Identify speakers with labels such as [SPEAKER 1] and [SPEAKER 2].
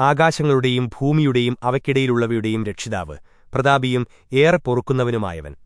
[SPEAKER 1] ആകാശങ്ങളുടെയും ഭൂമിയുടെയും അവയ്ക്കിടയിലുള്ളവയുടെയും രക്ഷിതാവ് പ്രതാപിയും ഏറെ പൊറുക്കുന്നവനുമായവൻ.